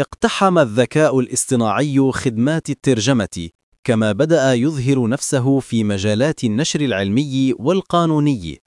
اقتحم الذكاء الاصطناعي خدمات الترجمة كما بدأ يظهر نفسه في مجالات النشر العلمي والقانوني.